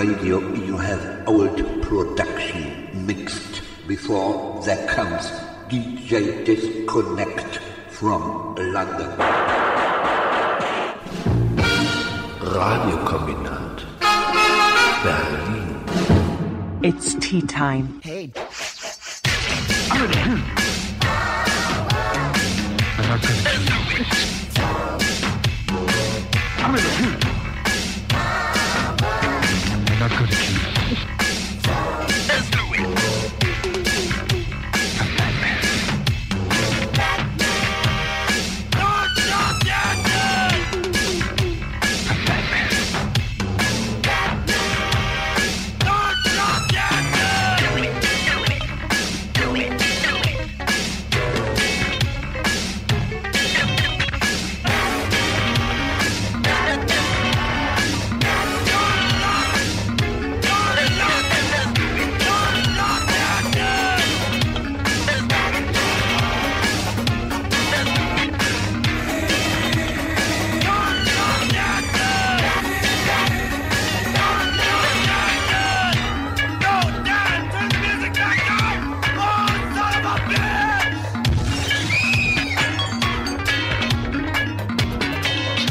Radio, you have old production mixed before there comes DJ Disconnect from London. Radio Radiokombinat Berlin. It's tea time. Hey,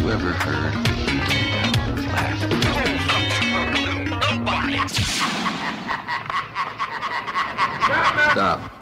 Ever heard the healing laughter? Stop.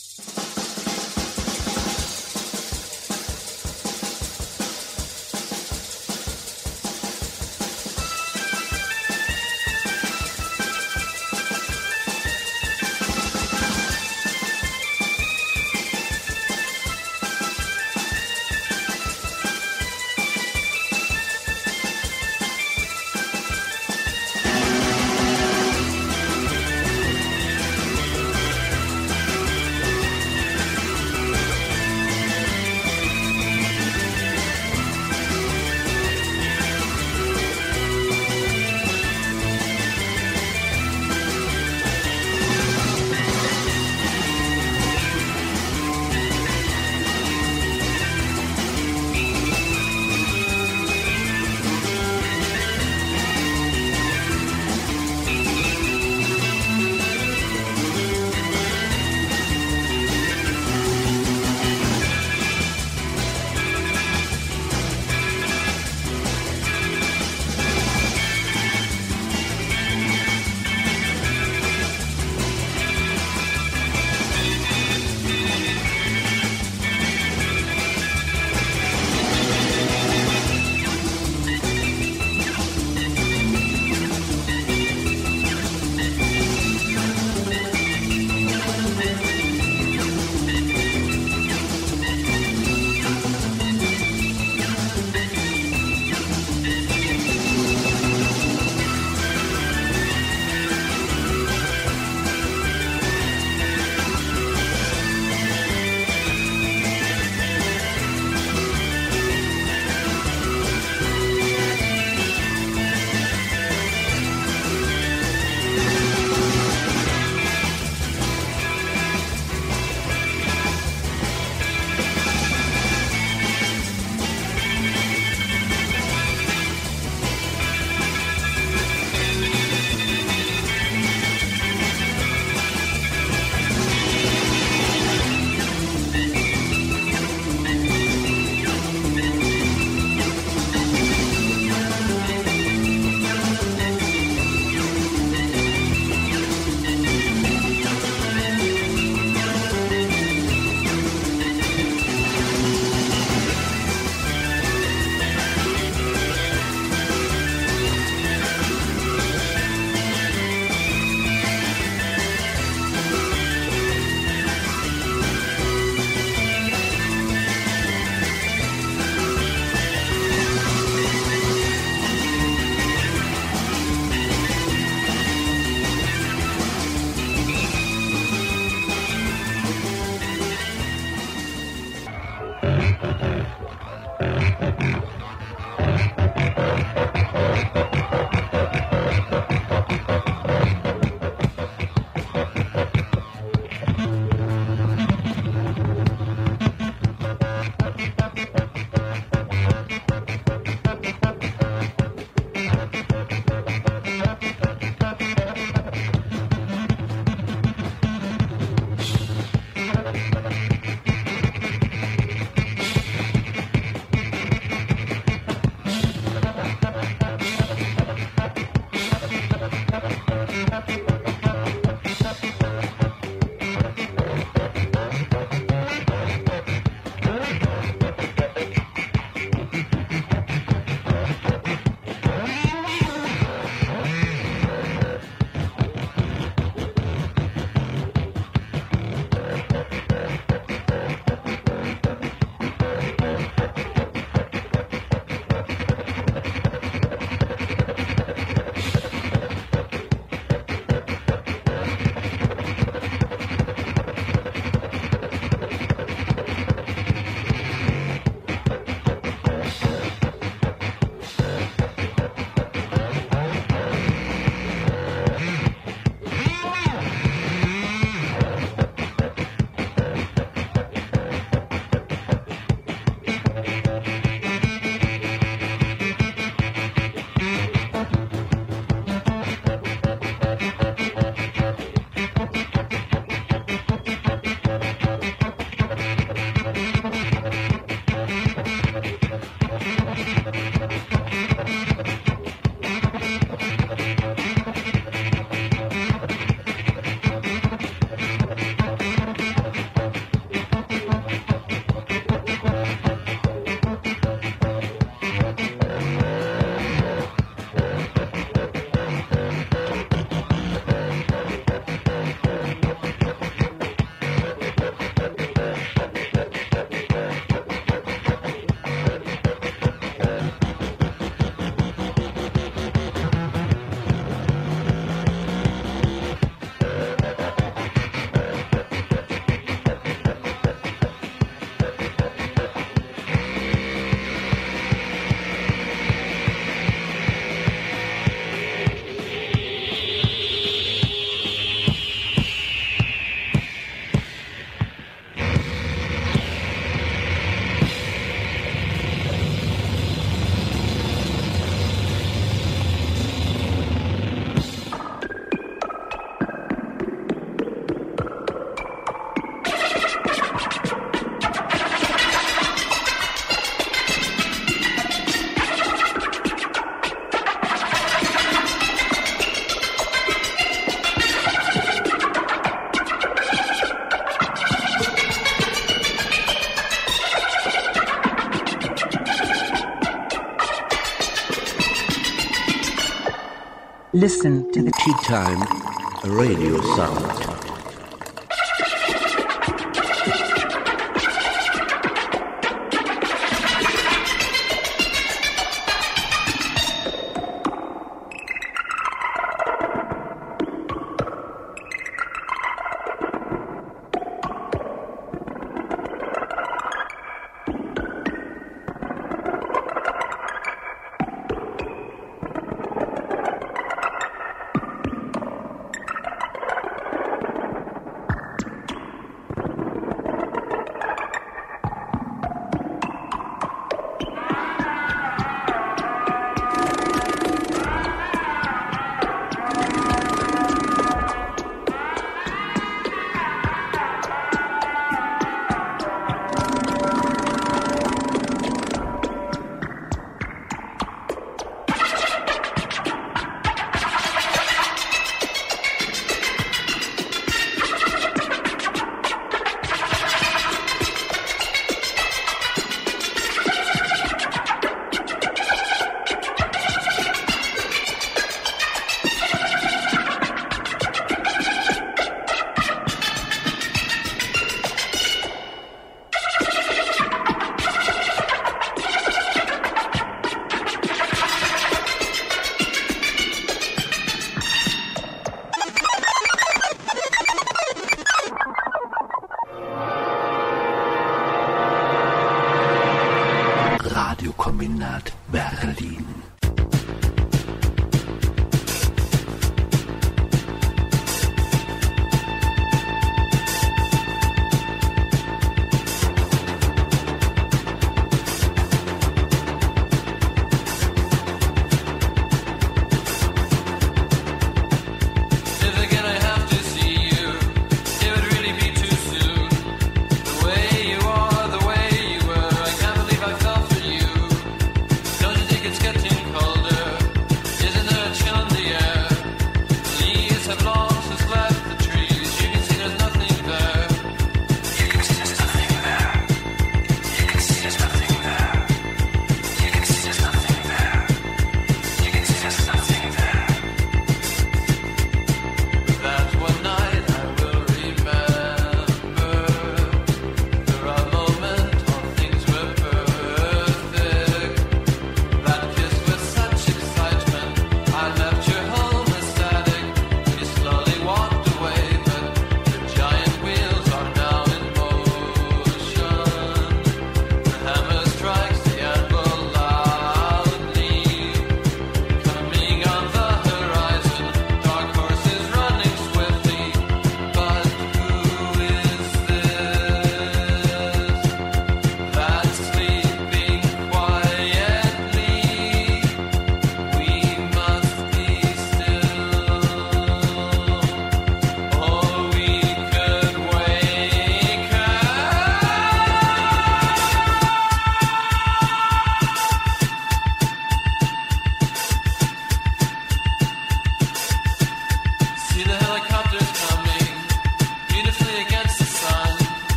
Listen to the Tea Time Radio Sound.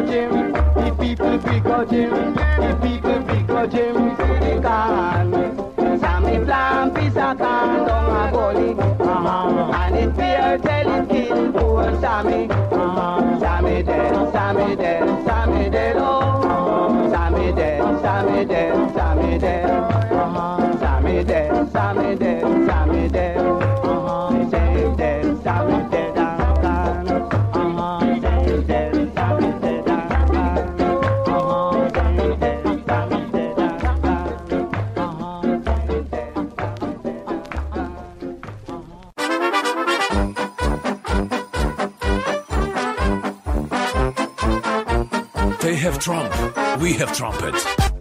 Begrudge him, the people begrudge him, the people begrudge him for the can. Sammy plan pizza can down a gully. Uh-huh. And it fear tell it kill poor Sammy. Uh-huh. Sammy dead, Sammy dead, Sammy dead, oh. Sammy dead, Sammy dead, Sammy dead. Uh-huh. Sammy dead, Sammy dead, Sammy dead. Have trump. We have trumpet.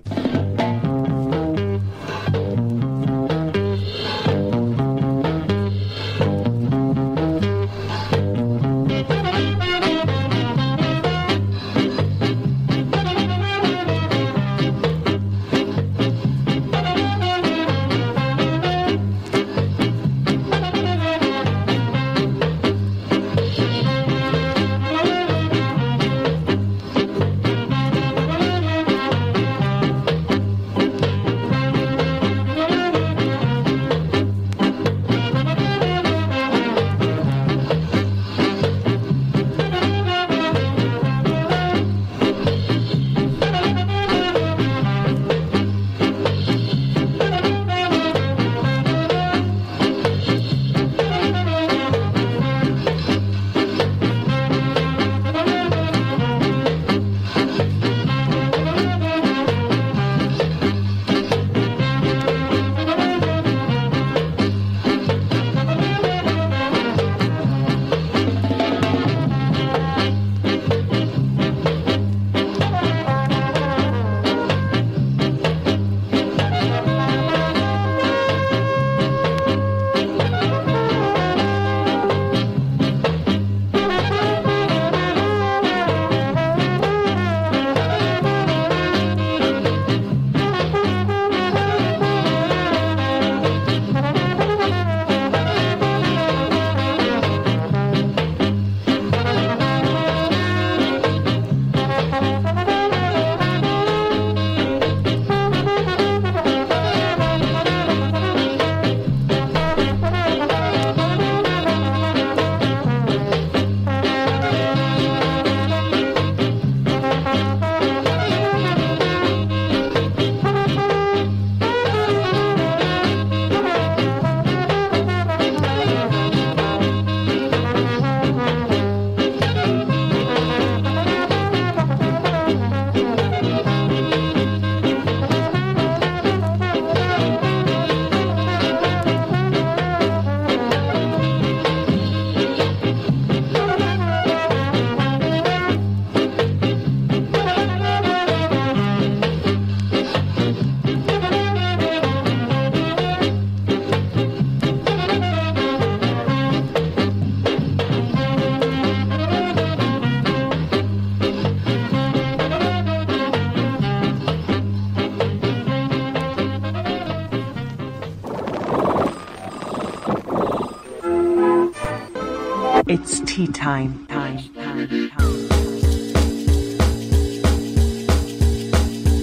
Tea time. Time. Time. Time.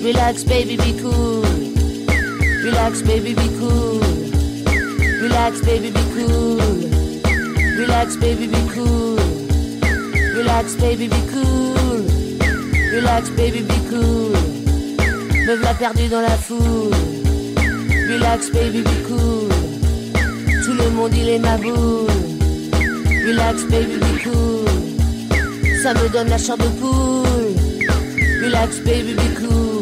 Relax, baby, be cool. Relax, baby, be cool. Relax, baby, be cool. Relax, baby, be cool. Relax, baby, be cool. Relax, baby, be cool. Me v'là perdu dans la foule. Relax, baby, be cool. Tout le monde, il est ma boule. Relax, baby, be cool. Ça me donne la chair de poule. Relax, baby, be cool.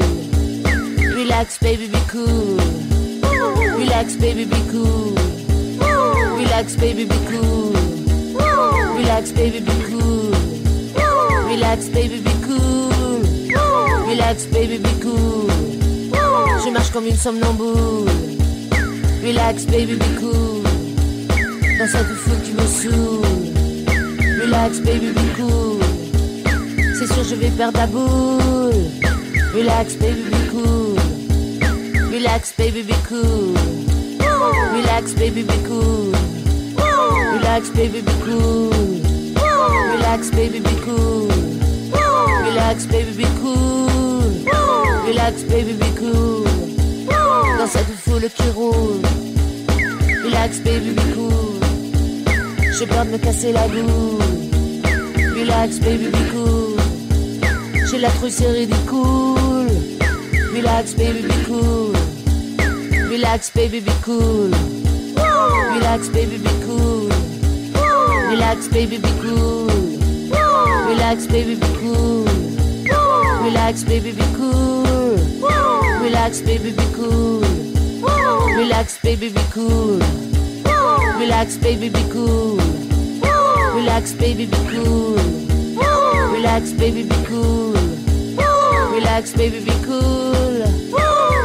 Relax, baby, be cool. Relax, baby, be cool. Relax, baby, be cool. Relax, baby, be cool. Relax, baby, be cool. Relax, baby, be cool. Je marche comme une somnambule. Relax, baby, be cool. Dans cette foule qui me saoule. Relax, baby, be cool. C'est sûr, je vais perdre la boule. Relax, baby, be cool. Relax, baby, be cool. Relax, baby, be cool. Relax, baby, be cool. Relax, baby, be cool. Relax, baby, be cool. Relax, baby, be cool. Dans cette foule qui roule. Relax, baby, be cool. J'ai peur de me casser la boule. Relax, baby, be cool. J'ai la trouille, c'est ridicule. Relax, baby, be cool. Relax, baby, be cool. Relax, baby, be cool. Relax, baby, be cool. Relax, baby, be cool. Relax, baby, be cool. Relax, baby, be cool. Relax, baby, be cool. Relax, baby, be cool. Relax, baby, be cool. Relax, baby, be cool. Relax, baby, be cool.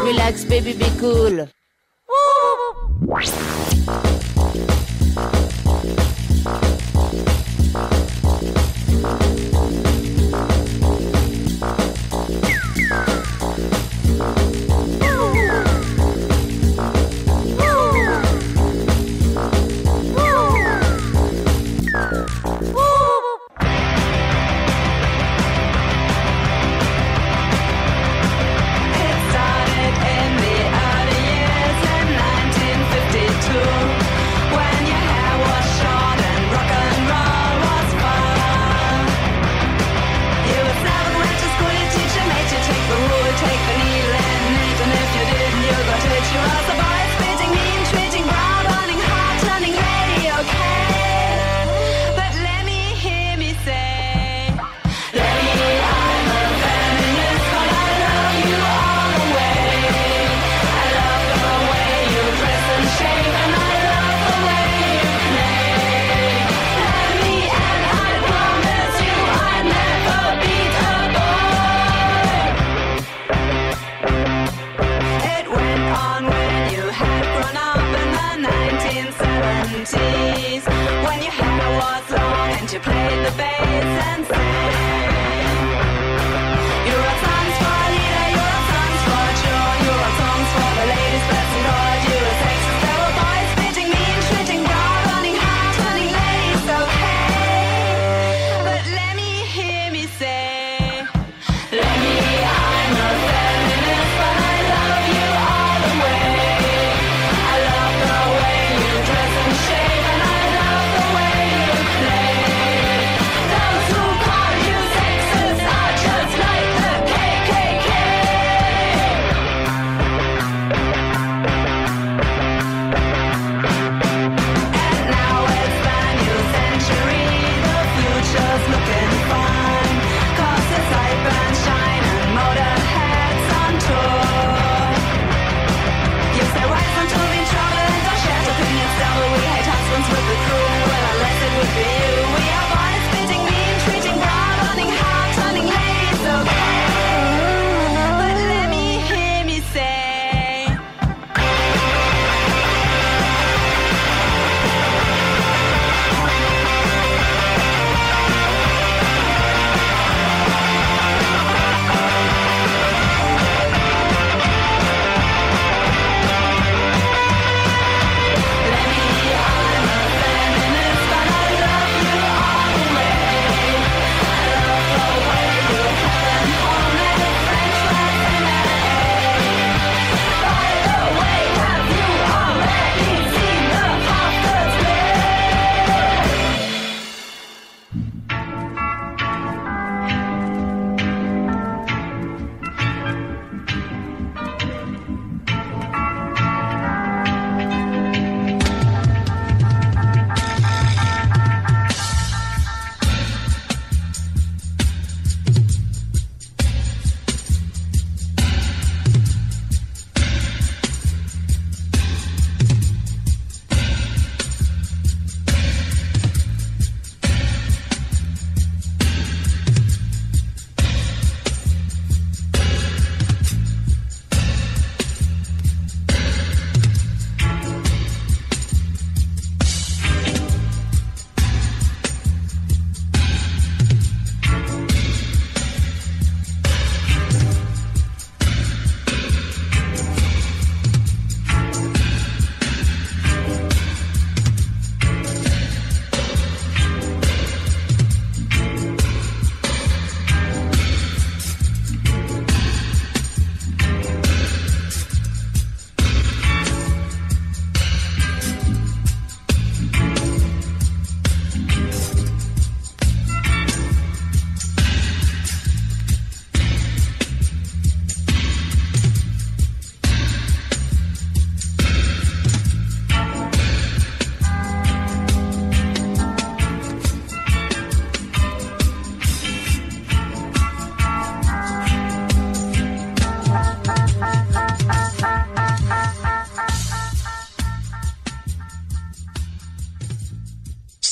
Relax, baby, be cool.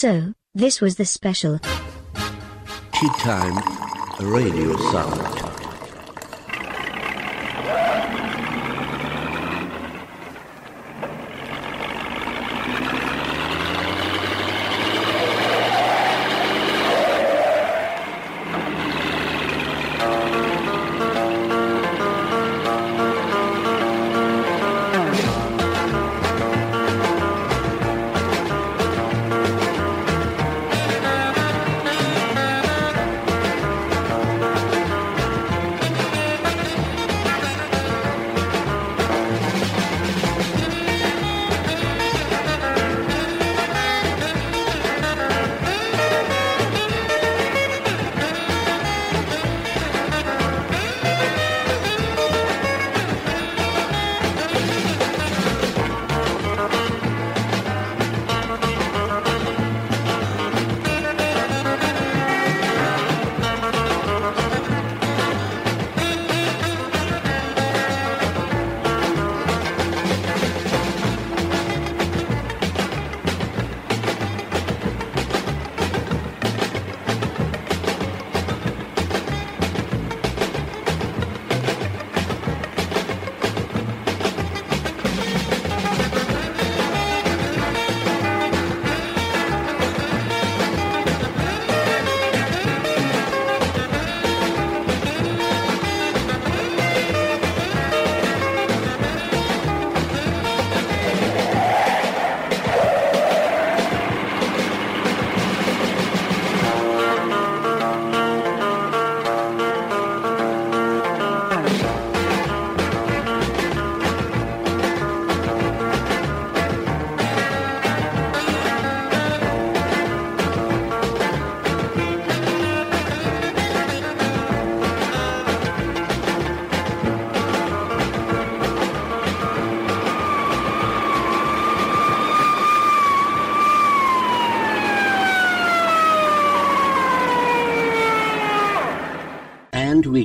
So, this was the special. Tea Time Radio Sound.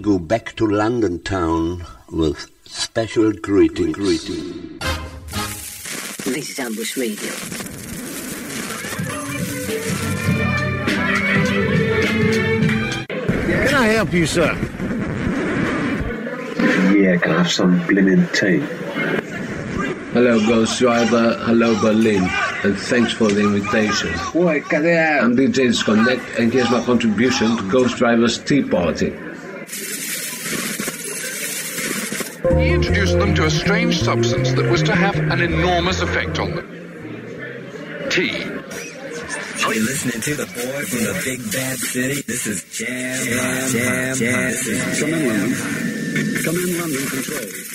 Go back to London town with special greeting. greeting. This is Ambush Radio. Can I help you, sir? Yeah, can I have some blimmin' tea? Hello, Ghost Driver. Hello, Berlin. And thanks for the invitation. Boy, cut it out. I'm DJ Disconnect, and here's my contribution to Ghost Driver's Tea Party. Introduced them to a strange substance that was to have an enormous effect on them. Tea. Are you listening to the boy from the big bad city? This is Jam, Jam, Jam, Jam. Is Come in, London. Come in, London Control.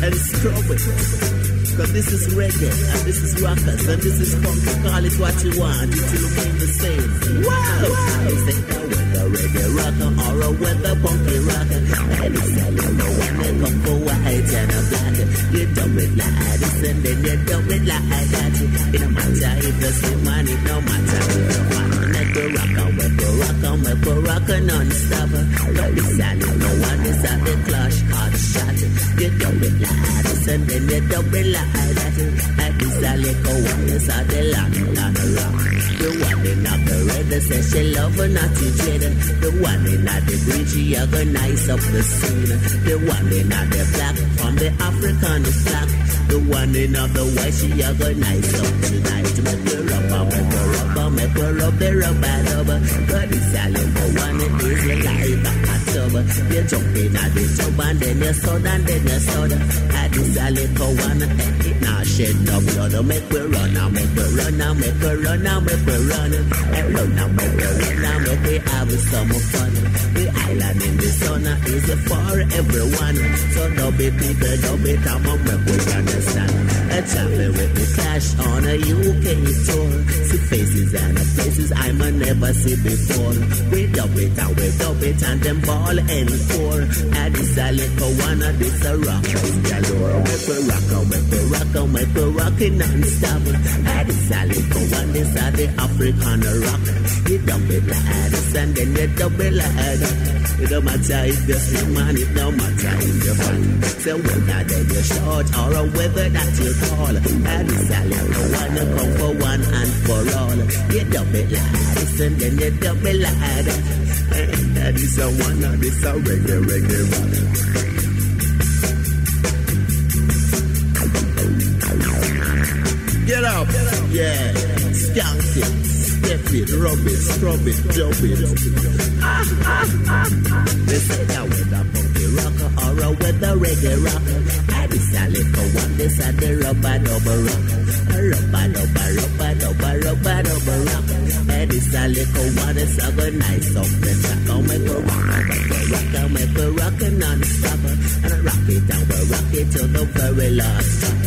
and struggle. Cause this is reggae, and this is rockers, and this is funk. Call it what you want, it will remain the same. Wow! I say oh, a weather reggae rocker or a weather punky rocker. And it's a little when they come for white and a black. You dump it like this and then you dump it like that. It don't matter if you see money, no matter if you want. Make a rocker, make a rocker, make a rocker non-stop. A little one, this a the clash, hard shot. You dump it like and then you dump it like that. And this a little one, this a the land, land rock. The one in the red, that says she love her not to dread. The one in the green, she organize up the scene. The one in the black, from the African flag. The one in the white, she organize up tonight. Make her rubber, make her rubber, make her rub the rubber, rubber. But this a little one, it is like a hot tub. You jump in at the tub and then you soda and then you soda. And this a little one, eh, it now shed no blood. Make we run now, make we run now, make we run now, make we run. And run now, make we run now, make we have some fun. The island in the sun is for everyone. So don't be people, don't be time, make we understand. A travel with the clash on a UK tour. See faces and places I never see before. We dub it and we dub it and them ball and four. And this a little one, and this a rock. Galore. We rock, and make we rock, and make we rock it non-stop. And this a little one, this a the African rock. You dub it like this and then you dub it like that. It don't matter if you slim man, it no matter if you're fat. So whether that you're short or a whether that you're tall, and it's a little one come for one and for all. You double lad, and then you double lad. And that is a one, and it's a reggae, reggae one. Get up, yeah. Skank it, step it, rub it, scrub it, jump it. They say that a funky rocker or a a reggae rocker. I this a little one, this a the rubber double rock. A rubber, rubber, rubber, rubber, rubber, rubber rock. And this a little it's a good nice up the track. Oh, make a rock, oh, make a oh. And I rock till the very last stop.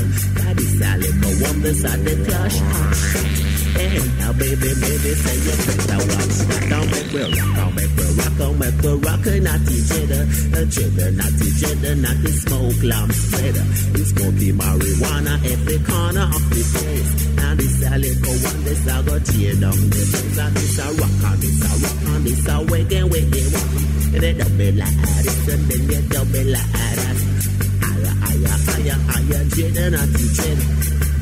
That is a little one, a the clash. Hey, now baby, baby, say you better watch that. Don't make we rock, don't make we rock, don't make we rock, not each other, each other, not each other, not the smoke lamp spreader. We smoky marijuana every corner of the place. And this a little one, this a go tear down the place. And this a rock, and this a rock, and this a wiggy, wiggy, walk. And they double like this, and then they double like that. Aya, aya, aya, aya, jada, not each other.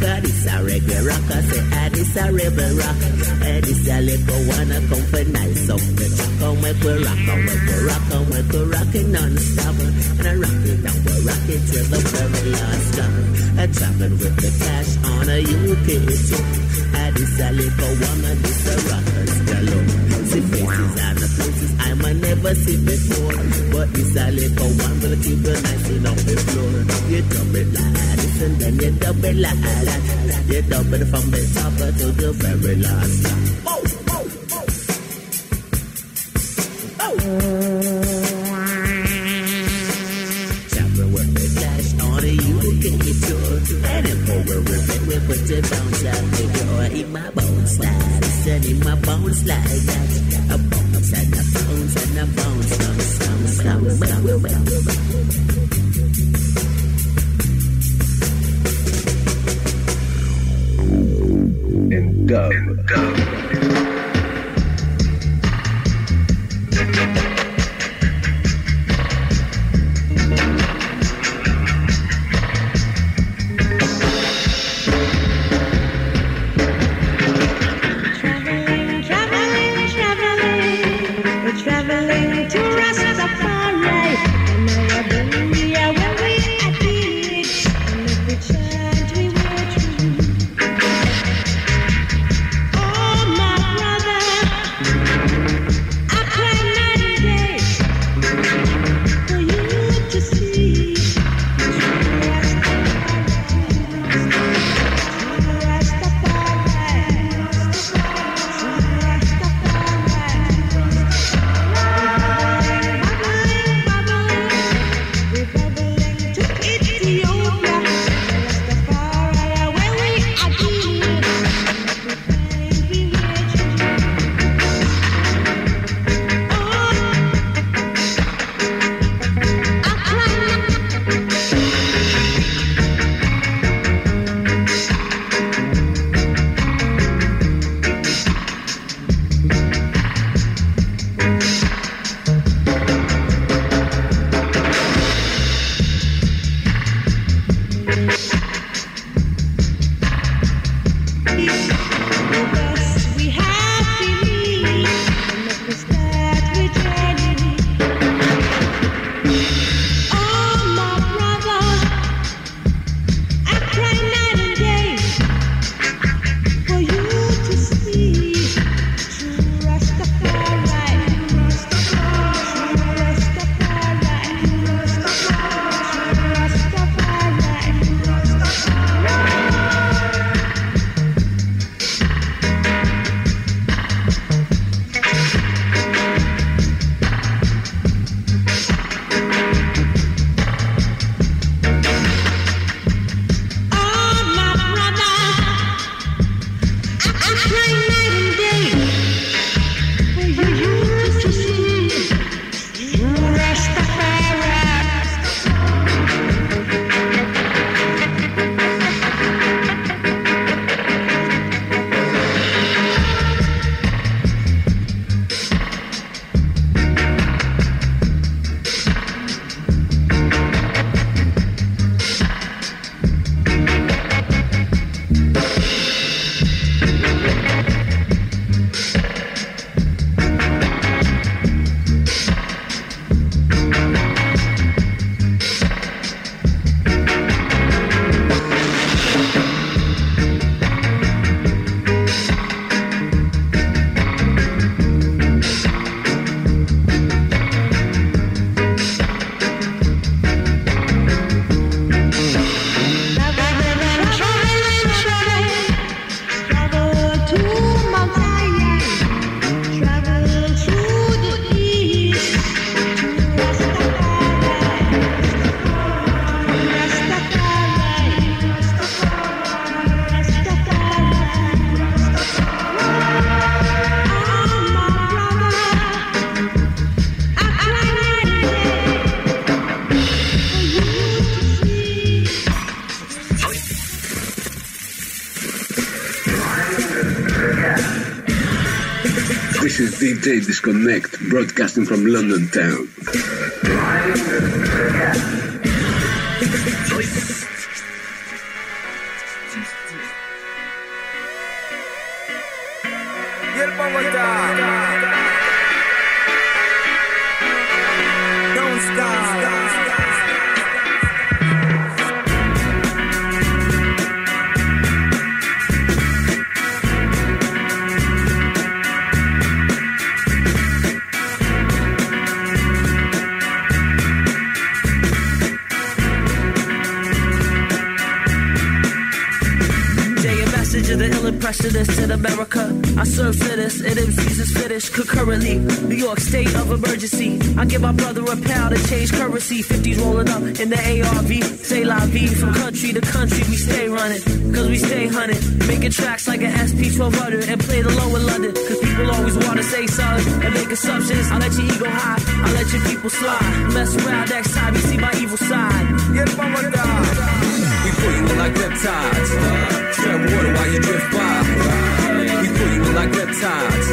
God is a reggae rocker, say ah, I is a rebel rock. Eh, and it's a little wanna come for nice up the. Oh, make we rock on, make we rock on, make we rock it non-stop. And I rock it down, we rock it till the very last stop. I eh, traveling with the clash on a UK trip. And ah, it's a little wanna, this a rockers galore. See faces and the places never see before. But it's a little one will keep you nice on the floor. You double this and then you double that. You double from the top to the very last stop. To Rastafari. And now Disconnect, broadcasting from London town. Impressionist in America. I serve fittest, and MCs is finished concurrently. New York state of emergency. I give my brother a pound to change currency. 50s rolling up in the ARV. Say la vie from country to country. We stay running, cause we stay hunted. Making tracks like an SP 1200 and play the low in London. Cause people always wanna say something and make assumptions. I let your ego high, I let your people slide. Mess around next time you see my evil side. We put you in like reptiles. Tread water while you drift by. We pull you in like reptiles.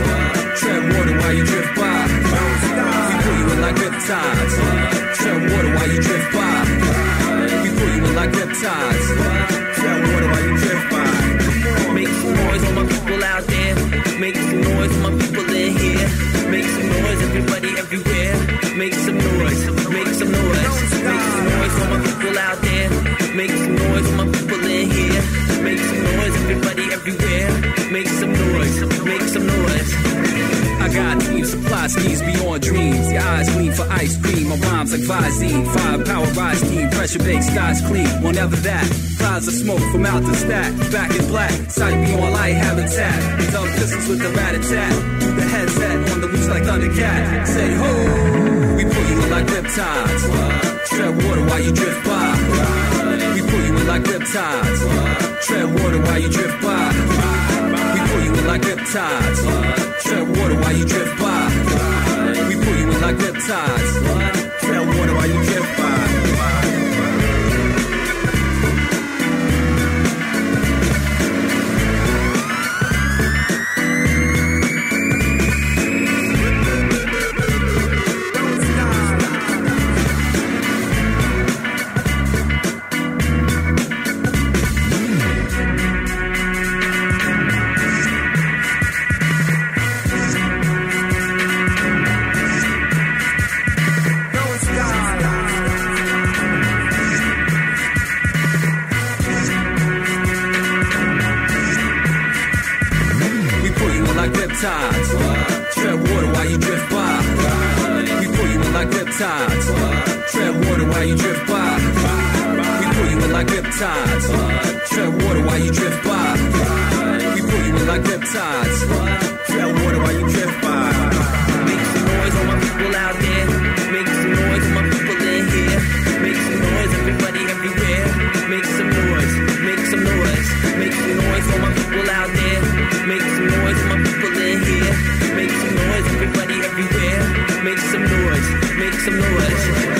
Tread water while you drift by. We put you in like reptiles. Tread water while you drift by. We put you in like reptiles. Tread water while you drift by. Some noise, all my people out there. Make some noise, all my people in here. Make some noise, everybody everywhere. Make some noise, make some noise. Make some noise, all my people out there. Make some noise, all my people in here. Make some noise, everybody everywhere. Make some noise, make some noise. I got team supply schemes beyond dreams. Your eyes gleam for ice cream. My rhymes like Visine. Power rise team. Pressure baked skies clean. Whenever that. Clouds of smoke from out the stack. Back in black. Sight. Dumb pistols with the rat attack. The headset on the loose like Thundercat. Say ho. We pull you in like riptides. Tread water while you drift by. We pull you in like riptides. Tread water while you drift by. We pull you in like riptides. Tread water while you drift by. We pull you in like riptides. Riptides. Tread water while you drift by. We pull you in like riptides. Tread water while you drift by. We pull you in like riptides. Tread water while you some noise.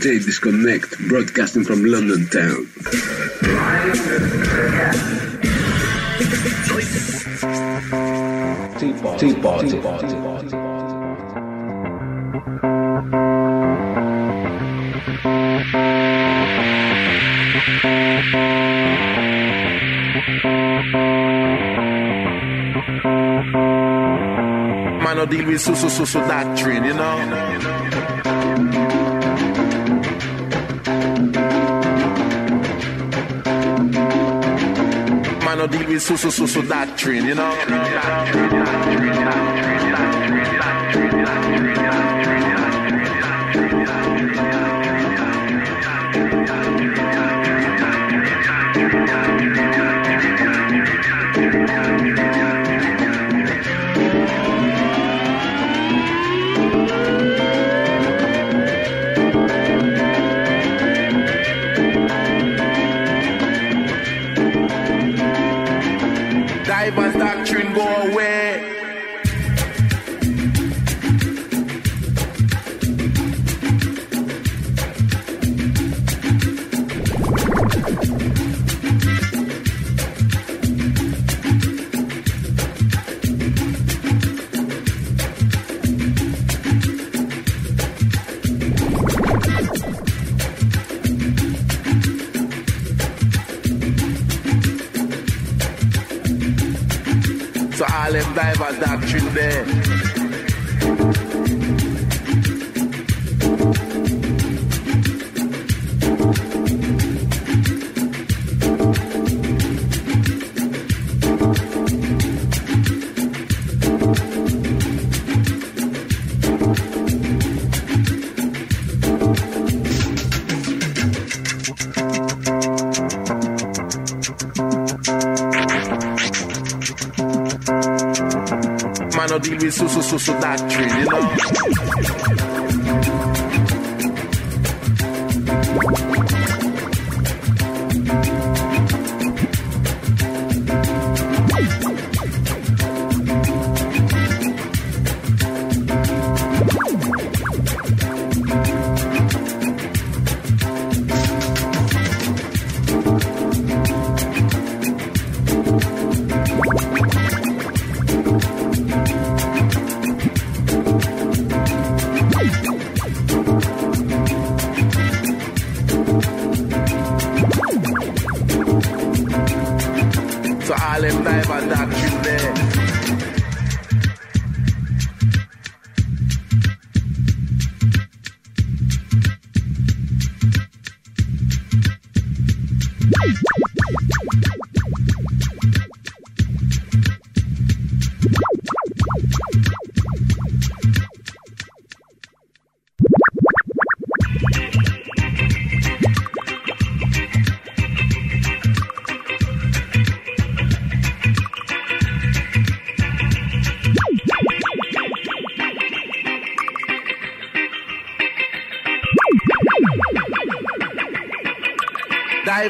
DJ Disconnect, broadcasting from London town. Tea party, tea party. Man, no deal with so so so so doctrine, you know. No deal with so so so so doctrine, you know. Man, no deal with so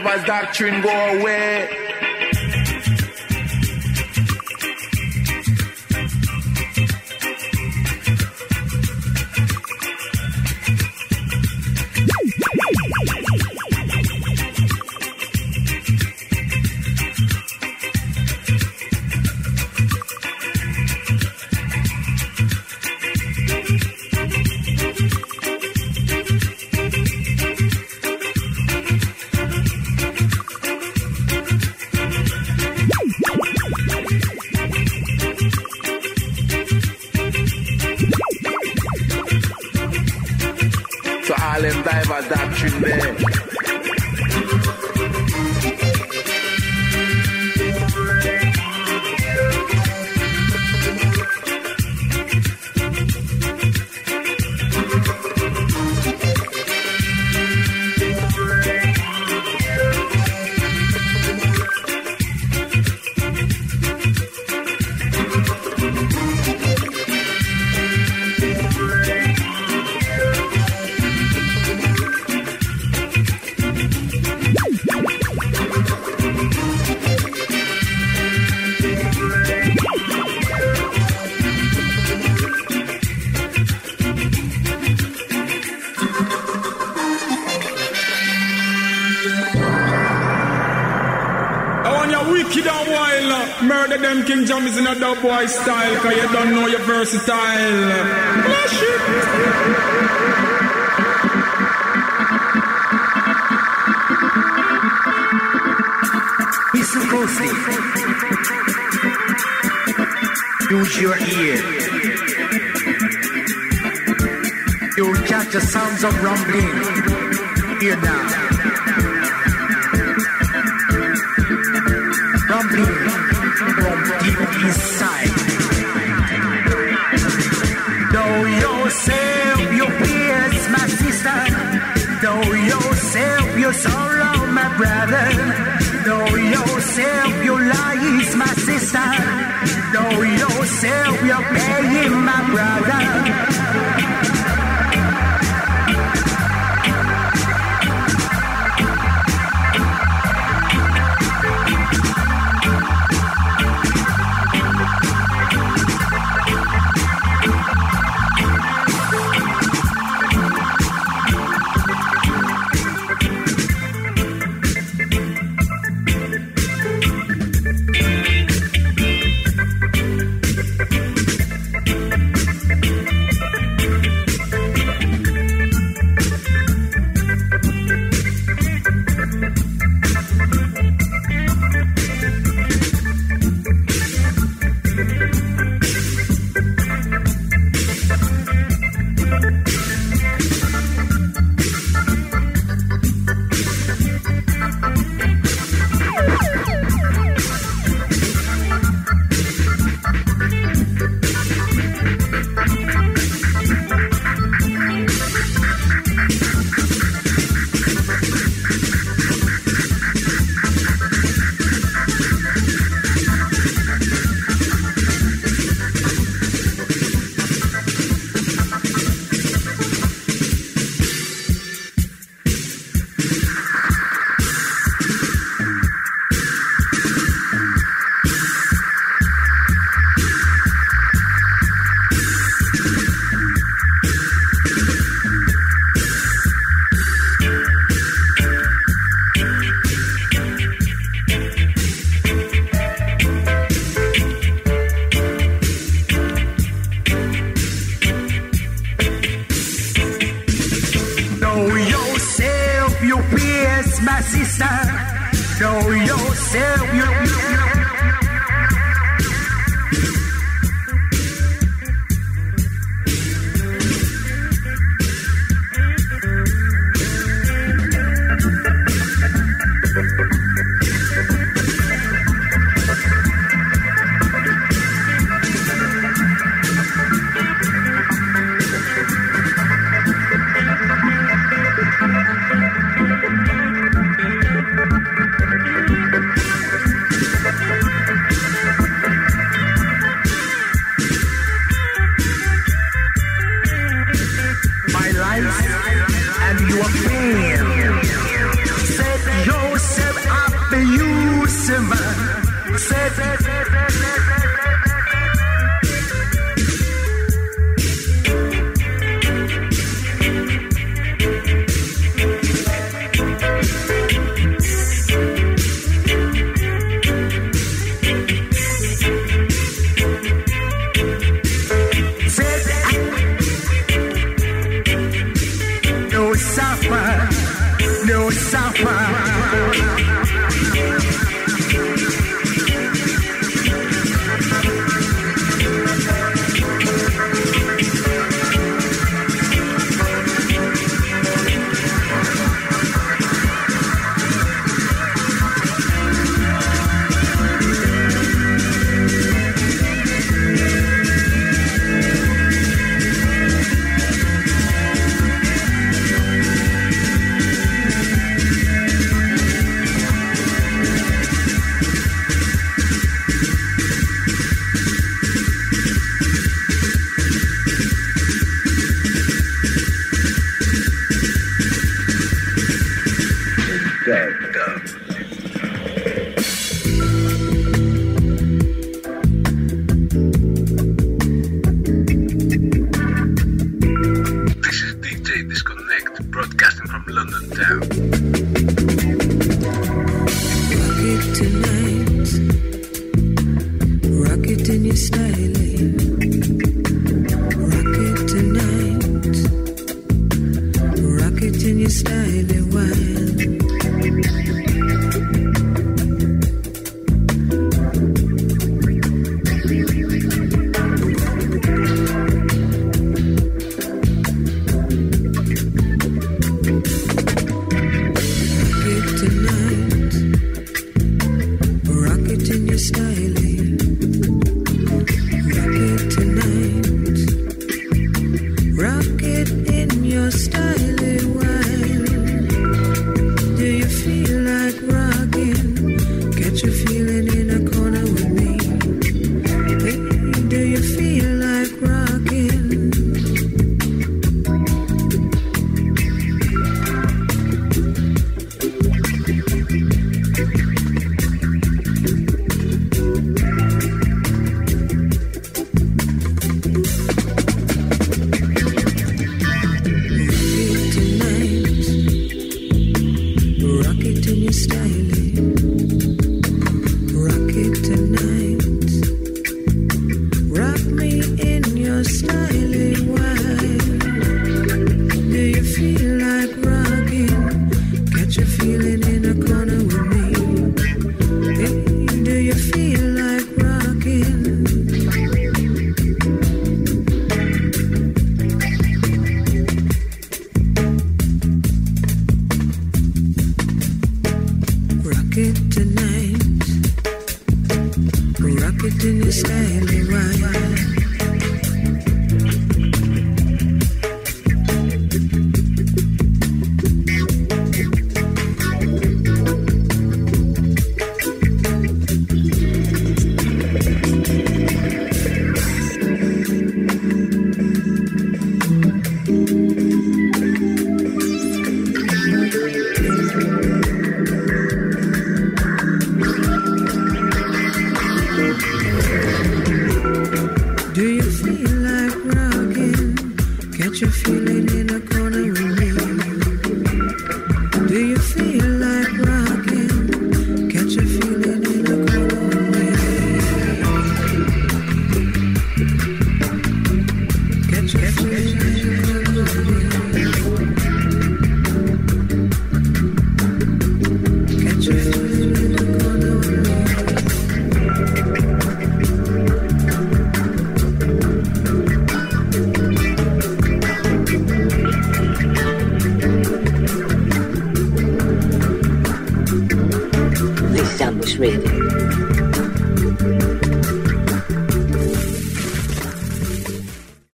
Diverse doctrine go away. Jam is in a dub boy style, cause you don't know you're versatile. Flash it. Listen closely. Use your ear. You'll catch the sounds of rumbling. Hear now. Know yourself, your peers, my sister. Know yourself, your sorrow, my brother. Know yourself, your lies, my sister. Know yourself, your pain, my brother.